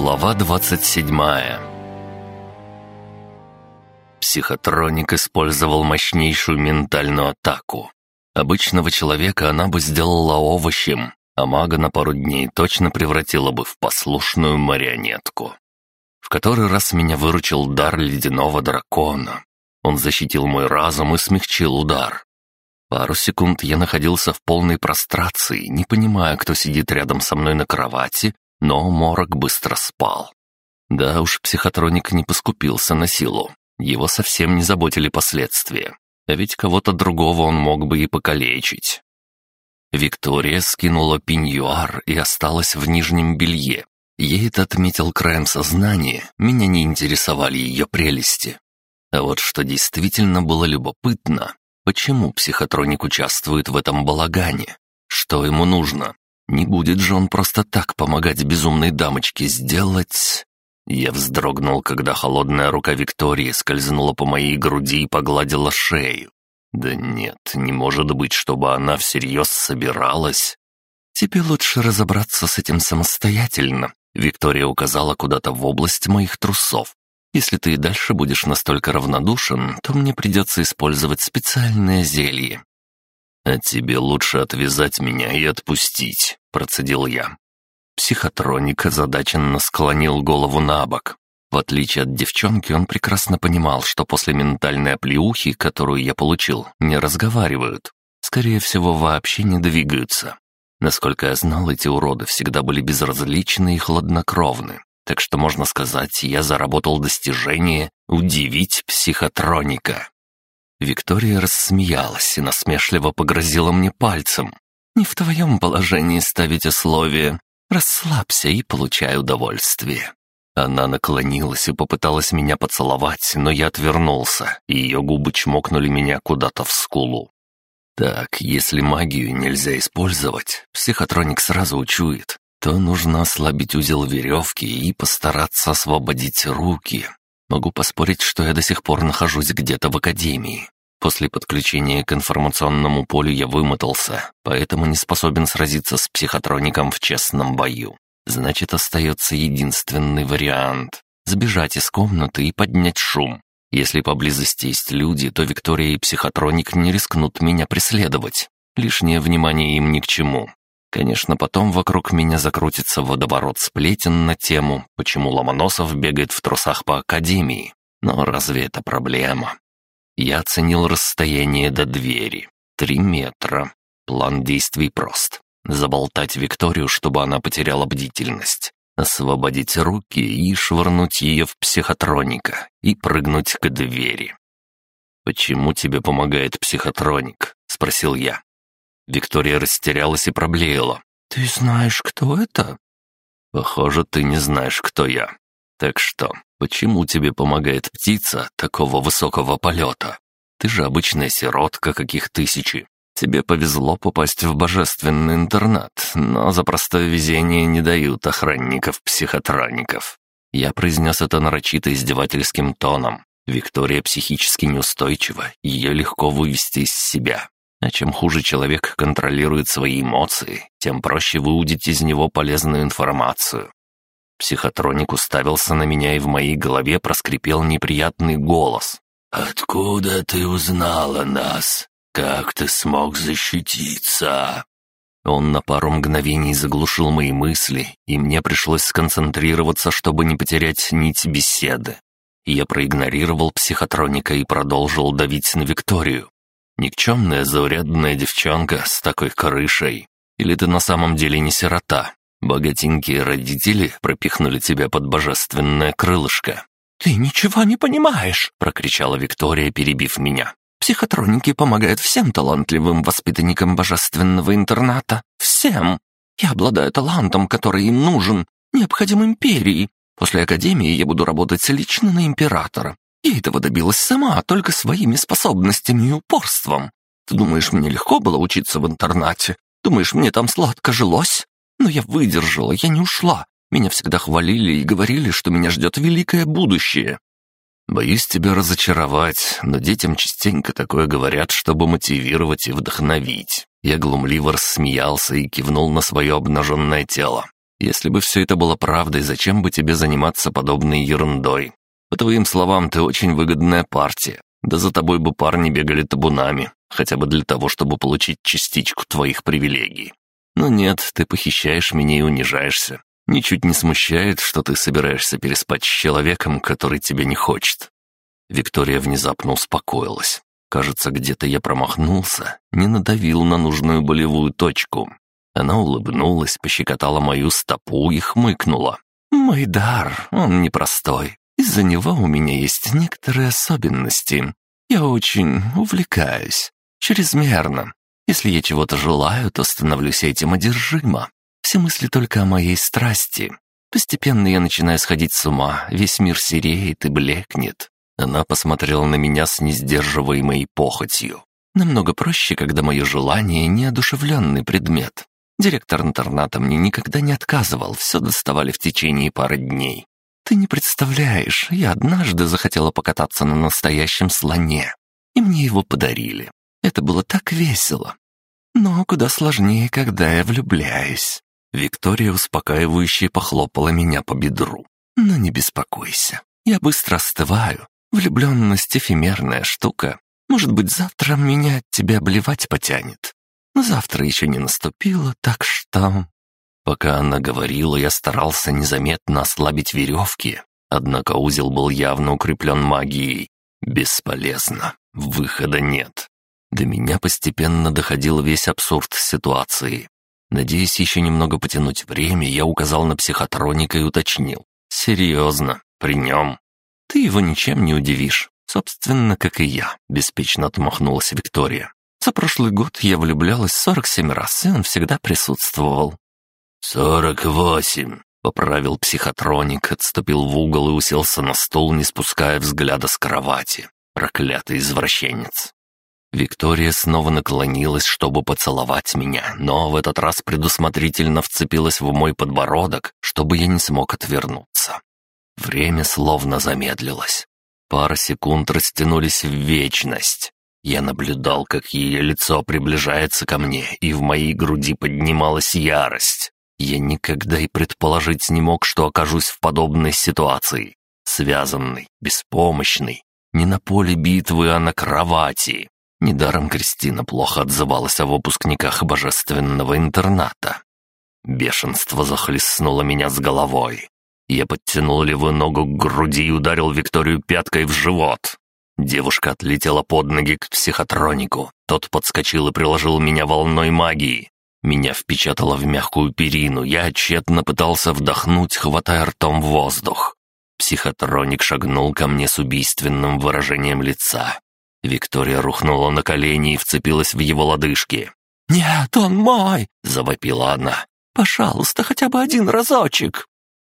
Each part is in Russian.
Глава 27 Психотроник использовал мощнейшую ментальную атаку. Обычного человека она бы сделала овощем, а мага на пару дней точно превратила бы в послушную марионетку. В который раз меня выручил дар ледяного дракона. Он защитил мой разум и смягчил удар. Пару секунд я находился в полной прострации, не понимая, кто сидит рядом со мной на кровати, но морок быстро спал. Да уж, психотроник не поскупился на силу. Его совсем не заботили последствия. А ведь кого-то другого он мог бы и покалечить. Виктория скинула пеньюар и осталась в нижнем белье. Ей это отметил краем сознания, меня не интересовали ее прелести. А вот что действительно было любопытно, почему психотроник участвует в этом балагане? Что ему нужно? Не будет же он просто так помогать безумной дамочке сделать... Я вздрогнул, когда холодная рука Виктории скользнула по моей груди и погладила шею. Да нет, не может быть, чтобы она всерьез собиралась. Тебе лучше разобраться с этим самостоятельно. Виктория указала куда-то в область моих трусов. Если ты и дальше будешь настолько равнодушен, то мне придется использовать специальное зелье. «А тебе лучше отвязать меня и отпустить», — процедил я. Психотроник озадаченно склонил голову на бок. В отличие от девчонки, он прекрасно понимал, что после ментальной оплеухи, которую я получил, не разговаривают. Скорее всего, вообще не двигаются. Насколько я знал, эти уроды всегда были безразличны и хладнокровны. Так что, можно сказать, я заработал достижение удивить психотроника. Виктория рассмеялась и насмешливо погрозила мне пальцем. «Не в твоем положении ставить условия. Расслабься и получай удовольствие». Она наклонилась и попыталась меня поцеловать, но я отвернулся, и ее губы чмокнули меня куда-то в скулу. Так, если магию нельзя использовать, психотроник сразу учует, то нужно ослабить узел веревки и постараться освободить руки. Могу поспорить, что я до сих пор нахожусь где-то в академии. После подключения к информационному полю я вымотался, поэтому не способен сразиться с психотроником в честном бою. Значит, остается единственный вариант — сбежать из комнаты и поднять шум. Если поблизости есть люди, то Виктория и психотроник не рискнут меня преследовать. Лишнее внимание им ни к чему. Конечно, потом вокруг меня закрутится водоворот сплетен на тему, почему Ломоносов бегает в трусах по академии. Но разве это проблема? Я оценил расстояние до двери. Три метра. План действий прост. Заболтать Викторию, чтобы она потеряла бдительность. Освободить руки и швырнуть ее в психотроника и прыгнуть к двери. «Почему тебе помогает психотроник?» — спросил я. Виктория растерялась и проблеяла. «Ты знаешь, кто это?» «Похоже, ты не знаешь, кто я. Так что, почему тебе помогает птица такого высокого полета? Ты же обычная сиротка, каких тысячи. Тебе повезло попасть в божественный интернат, но за простое везение не дают охранников-психотроников. Я произнес это нарочито издевательским тоном. Виктория психически неустойчива, ее легко вывести из себя. А чем хуже человек контролирует свои эмоции, тем проще выудить из него полезную информацию. Психотроник уставился на меня, и в моей голове проскрипел неприятный голос. «Откуда ты узнала нас? Как ты смог защититься?» Он на пару мгновений заглушил мои мысли, и мне пришлось сконцентрироваться, чтобы не потерять нить беседы. Я проигнорировал психотроника и продолжил давить на Викторию. Никчемная заурядная девчонка с такой крышей. Или ты на самом деле не сирота? Богатенькие родители пропихнули тебя под божественное крылышко». «Ты ничего не понимаешь!» — прокричала Виктория, перебив меня. «Психотроники помогают всем талантливым воспитанникам божественного интерната. Всем! Я обладаю талантом, который им нужен, необходим империи. После академии я буду работать лично на императора. Я этого добилась сама, только своими способностями и упорством. Ты думаешь, мне легко было учиться в интернате? Думаешь, мне там сладко жилось? Но я выдержала, я не ушла. Меня всегда хвалили и говорили, что меня ждет великое будущее. Боюсь тебя разочаровать, но детям частенько такое говорят, чтобы мотивировать и вдохновить. Я глумливо рассмеялся и кивнул на свое обнаженное тело. Если бы все это было правдой, зачем бы тебе заниматься подобной ерундой? По твоим словам, ты очень выгодная партия. Да за тобой бы парни бегали табунами, хотя бы для того, чтобы получить частичку твоих привилегий. Но нет, ты похищаешь меня и унижаешься. Ничуть не смущает, что ты собираешься переспать с человеком, который тебя не хочет. Виктория внезапно успокоилась. Кажется, где-то я промахнулся, не надавил на нужную болевую точку. Она улыбнулась, пощекотала мою стопу и хмыкнула. «Мой дар, он непростой. Из-за него у меня есть некоторые особенности. Я очень увлекаюсь. Чрезмерно. Если я чего-то желаю, то становлюсь этим одержимо. Все мысли только о моей страсти. Постепенно я начинаю сходить с ума, весь мир сереет и блекнет. Она посмотрела на меня с несдерживаемой похотью. Намного проще, когда мое желание — неодушевленный предмет. Директор интерната мне никогда не отказывал, все доставали в течение пары дней. Ты не представляешь, я однажды захотела покататься на настоящем слоне, и мне его подарили. Это было так весело. Но куда сложнее, когда я влюбляюсь. Виктория успокаивающе похлопала меня по бедру. Но не беспокойся, я быстро остываю. Влюбленность — эфемерная штука. Может быть, завтра меня от тебя обливать потянет. Но завтра еще не наступило, так что... Пока она говорила, я старался незаметно ослабить веревки, однако узел был явно укреплен магией. Бесполезно, выхода нет. До меня постепенно доходил весь абсурд ситуации. Надеясь еще немного потянуть время, я указал на психотроника и уточнил. «Серьезно, при нем. Ты его ничем не удивишь. Собственно, как и я», — беспечно отмахнулась Виктория. «За прошлый год я влюблялась сорок семь раз, и он всегда присутствовал. «Сорок восемь», — поправил психотроник, отступил в угол и уселся на стол, не спуская взгляда с кровати. Проклятый извращенец. Виктория снова наклонилась, чтобы поцеловать меня, но в этот раз предусмотрительно вцепилась в мой подбородок, чтобы я не смог отвернуться. Время словно замедлилось. Пара секунд растянулись в вечность. Я наблюдал, как ее лицо приближается ко мне, и в моей груди поднималась ярость. Я никогда и предположить не мог, что окажусь в подобной ситуации. Связанный, беспомощный, не на поле битвы, а на кровати. Недаром Кристина плохо отзывалась о выпускниках божественного интерната. Бешенство захлестнуло меня с головой. Я подтянул левую ногу к груди и ударил Викторию пяткой в живот. Девушка отлетела под ноги к психотронику. Тот подскочил и приложил меня волной магии. Меня впечатало в мягкую перину, я тщетно пытался вдохнуть, хватая ртом воздух. Психотроник шагнул ко мне с убийственным выражением лица. Виктория рухнула на колени и вцепилась в его лодыжки. «Нет, он мой!» — завопила она. «Пожалуйста, хотя бы один разочек!»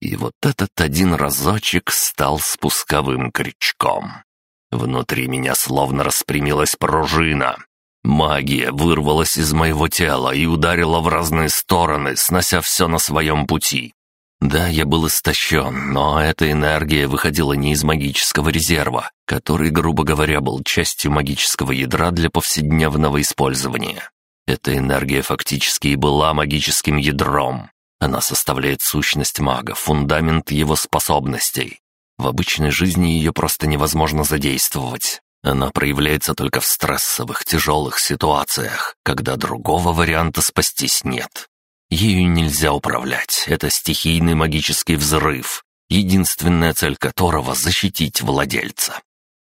И вот этот один разочек стал спусковым крючком. Внутри меня словно распрямилась пружина. Магия вырвалась из моего тела и ударила в разные стороны, снося все на своем пути. Да, я был истощен, но эта энергия выходила не из магического резерва, который, грубо говоря, был частью магического ядра для повседневного использования. Эта энергия фактически и была магическим ядром. Она составляет сущность мага, фундамент его способностей. В обычной жизни ее просто невозможно задействовать. Она проявляется только в стрессовых, тяжелых ситуациях, когда другого варианта спастись нет. Ею нельзя управлять, это стихийный магический взрыв, единственная цель которого — защитить владельца.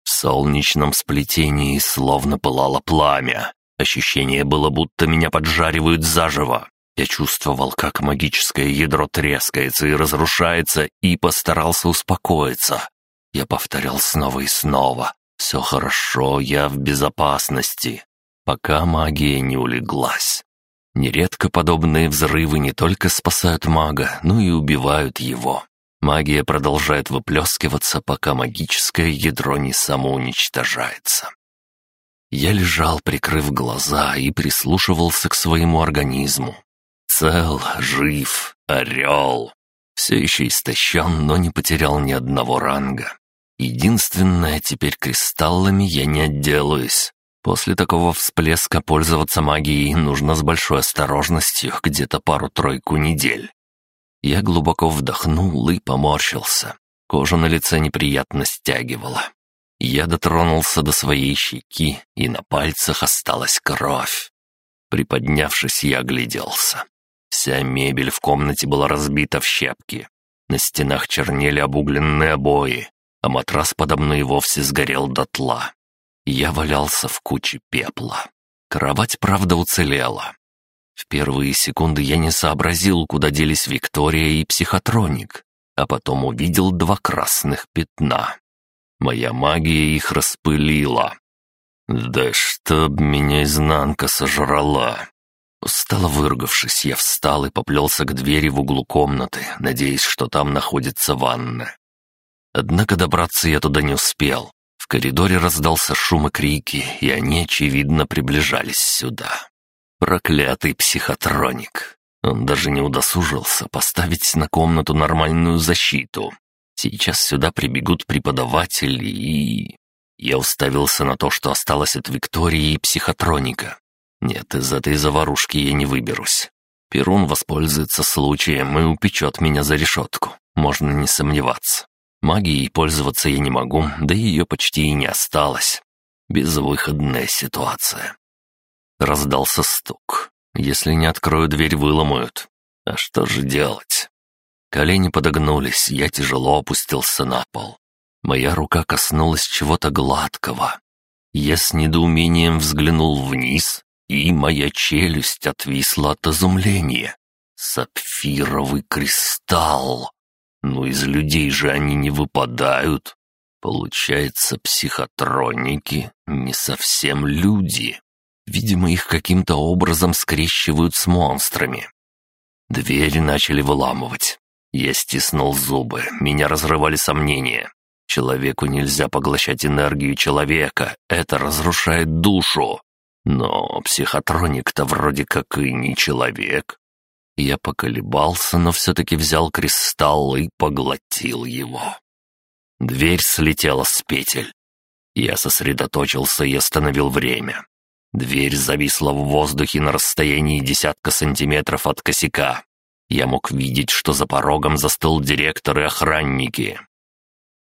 В солнечном сплетении словно пылало пламя. Ощущение было, будто меня поджаривают заживо. Я чувствовал, как магическое ядро трескается и разрушается, и постарался успокоиться. Я повторял снова и снова. «Все хорошо, я в безопасности», пока магия не улеглась. Нередко подобные взрывы не только спасают мага, но и убивают его. Магия продолжает выплескиваться, пока магическое ядро не самоуничтожается. Я лежал, прикрыв глаза, и прислушивался к своему организму. Цел, жив, орел. Все еще истощен, но не потерял ни одного ранга. Единственное, теперь кристаллами я не отделаюсь. После такого всплеска пользоваться магией нужно с большой осторожностью, где-то пару-тройку недель. Я глубоко вдохнул и поморщился. Кожа на лице неприятно стягивала. Я дотронулся до своей щеки, и на пальцах осталась кровь. Приподнявшись, я огляделся. Вся мебель в комнате была разбита в щепки. На стенах чернели обугленные обои, а матрас подо мной вовсе сгорел дотла. Я валялся в куче пепла. Кровать, правда, уцелела. В первые секунды я не сообразил, куда делись Виктория и психотроник, а потом увидел два красных пятна. Моя магия их распылила. Да чтоб меня изнанка сожрала. Устало выругавшись, я встал и поплелся к двери в углу комнаты, надеясь, что там находится ванна. Однако добраться я туда не успел. Коридоре раздался шум и крики, и они, очевидно, приближались сюда. Проклятый психотроник. Он даже не удосужился поставить на комнату нормальную защиту. Сейчас сюда прибегут преподаватели и... Я уставился на то, что осталось от Виктории и психотроника. Нет, из этой заварушки я не выберусь. Перун воспользуется случаем и упечет меня за решетку. Можно не сомневаться. Магией пользоваться я не могу, да ее почти и не осталось. Безвыходная ситуация. Раздался стук. Если не открою дверь, выломают. А что же делать? Колени подогнулись, я тяжело опустился на пол. Моя рука коснулась чего-то гладкого. Я с недоумением взглянул вниз, и моя челюсть отвисла от изумления. Сапфировый кристалл! Ну, из людей же они не выпадают. Получается, психотроники не совсем люди. Видимо, их каким-то образом скрещивают с монстрами. Двери начали выламывать. Я стиснул зубы, меня разрывали сомнения. Человеку нельзя поглощать энергию человека, это разрушает душу. Но психотроник-то вроде как и не человек. Я поколебался, но все-таки взял кристалл и поглотил его. Дверь слетела с петель. Я сосредоточился и остановил время. Дверь зависла в воздухе на расстоянии десятка сантиметров от косяка. Я мог видеть, что за порогом застыл директор и охранники.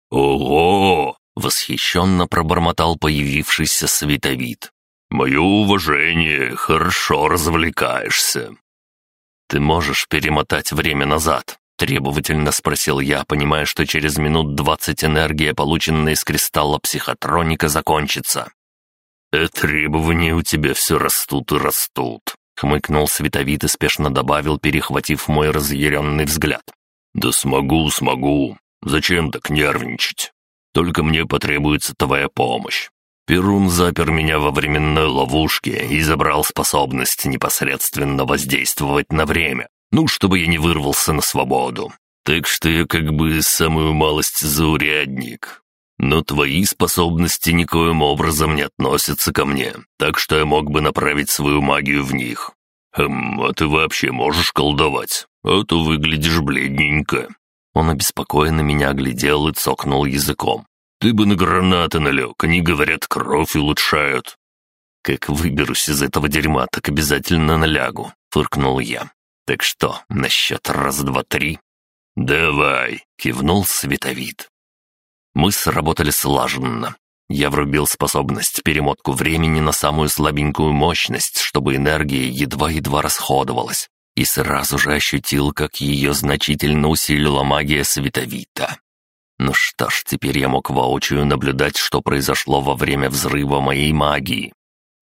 «Ого!» — восхищенно пробормотал появившийся световид. «Мое уважение, хорошо развлекаешься». «Ты можешь перемотать время назад?» — требовательно спросил я, понимая, что через минут двадцать энергия, полученная из кристалла психотроника, закончится. «Э, требования у тебя все растут и растут», — хмыкнул Световит и спешно добавил, перехватив мой разъяренный взгляд. «Да смогу, смогу. Зачем так нервничать? Только мне потребуется твоя помощь. Перун запер меня во временной ловушке и забрал способность непосредственно воздействовать на время, ну, чтобы я не вырвался на свободу. Так что я как бы самую малость заурядник. Но твои способности никоим образом не относятся ко мне, так что я мог бы направить свою магию в них. Хм, а ты вообще можешь колдовать? А то выглядишь бледненько». Он обеспокоенно меня оглядел и цокнул языком. Ты бы на гранаты налег, они, говорят, кровь улучшают». «Как выберусь из этого дерьма, так обязательно налягу», — фыркнул я. «Так что, на счет раз-два-три?» «Давай», — кивнул Световид. Мы сработали слаженно. Я врубил способность перемотку времени на самую слабенькую мощность, чтобы энергия едва-едва расходовалась, и сразу же ощутил, как ее значительно усилила магия Световита. Ну что ж, теперь я мог воочию наблюдать, что произошло во время взрыва моей магии.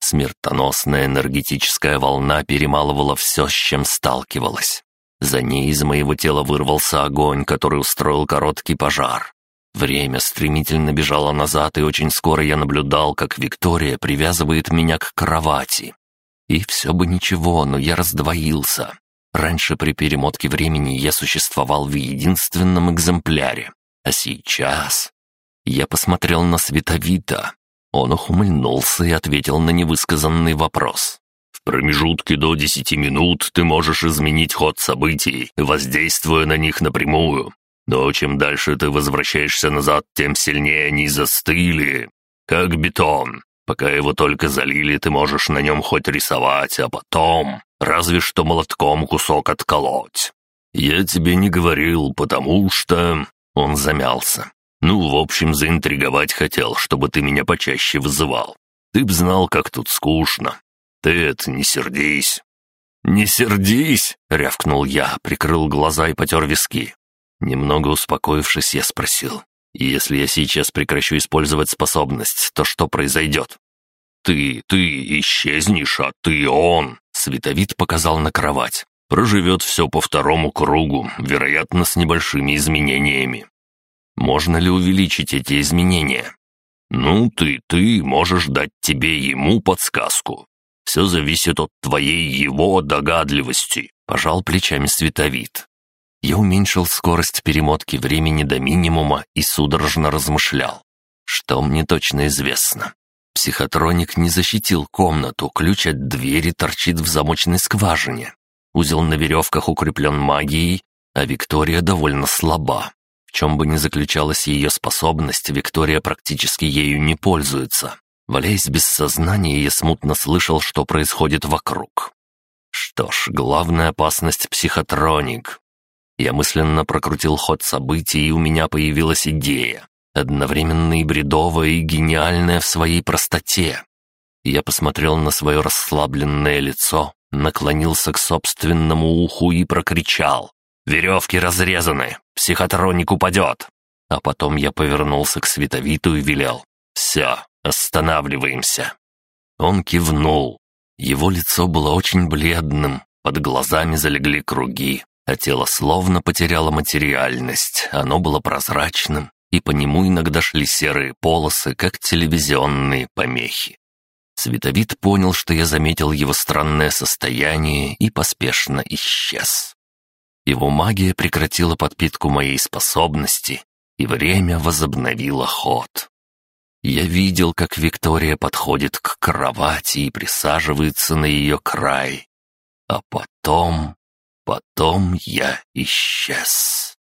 Смертоносная энергетическая волна перемалывала все, с чем сталкивалась. За ней из моего тела вырвался огонь, который устроил короткий пожар. Время стремительно бежало назад, и очень скоро я наблюдал, как Виктория привязывает меня к кровати. И все бы ничего, но я раздвоился. Раньше при перемотке времени я существовал в единственном экземпляре, а сейчас... Я посмотрел на Световита. Он ухмыльнулся и ответил на невысказанный вопрос. «В промежутке до десяти минут ты можешь изменить ход событий, воздействуя на них напрямую. Но чем дальше ты возвращаешься назад, тем сильнее они застыли. Как бетон. Пока его только залили, ты можешь на нем хоть рисовать, а потом... Разве что молотком кусок отколоть. «Я тебе не говорил, потому что...» Он замялся. «Ну, в общем, заинтриговать хотел, чтобы ты меня почаще вызывал. Ты б знал, как тут скучно. Это, не сердись». «Не сердись!» — рявкнул я, прикрыл глаза и потер виски. Немного успокоившись, я спросил. «Если я сейчас прекращу использовать способность, то что произойдет?» «Ты, ты исчезнешь, а ты он!» Световид показал на кровать. «Проживет все по второму кругу, вероятно, с небольшими изменениями. Можно ли увеличить эти изменения? Ну, ты, ты можешь дать тебе ему подсказку. Все зависит от твоей его догадливости», — пожал плечами световид. Я уменьшил скорость перемотки времени до минимума и судорожно размышлял. Что мне точно известно? Психотроник не защитил комнату, ключ от двери торчит в замочной скважине. Узел на веревках укреплен магией, а Виктория довольно слаба. В чем бы ни заключалась ее способность, Виктория практически ею не пользуется. Валяясь без сознания, я смутно слышал, что происходит вокруг. Что ж, главная опасность — психотроник. Я мысленно прокрутил ход событий, и у меня появилась идея. Одновременно и бредовая, и гениальная в своей простоте. Я посмотрел на свое расслабленное лицо, наклонился к собственному уху и прокричал. «Веревки разрезаны! Психотроник упадет!» А потом я повернулся к световиту и велел. «Все, останавливаемся!» Он кивнул. Его лицо было очень бледным, под глазами залегли круги, а тело словно потеряло материальность, оно было прозрачным, и по нему иногда шли серые полосы, как телевизионные помехи. Световид понял, что я заметил его странное состояние и поспешно исчез. Его магия прекратила подпитку моей способности, и время возобновило ход. Я видел, как Виктория подходит к кровати и присаживается на ее край. А потом... потом я исчез.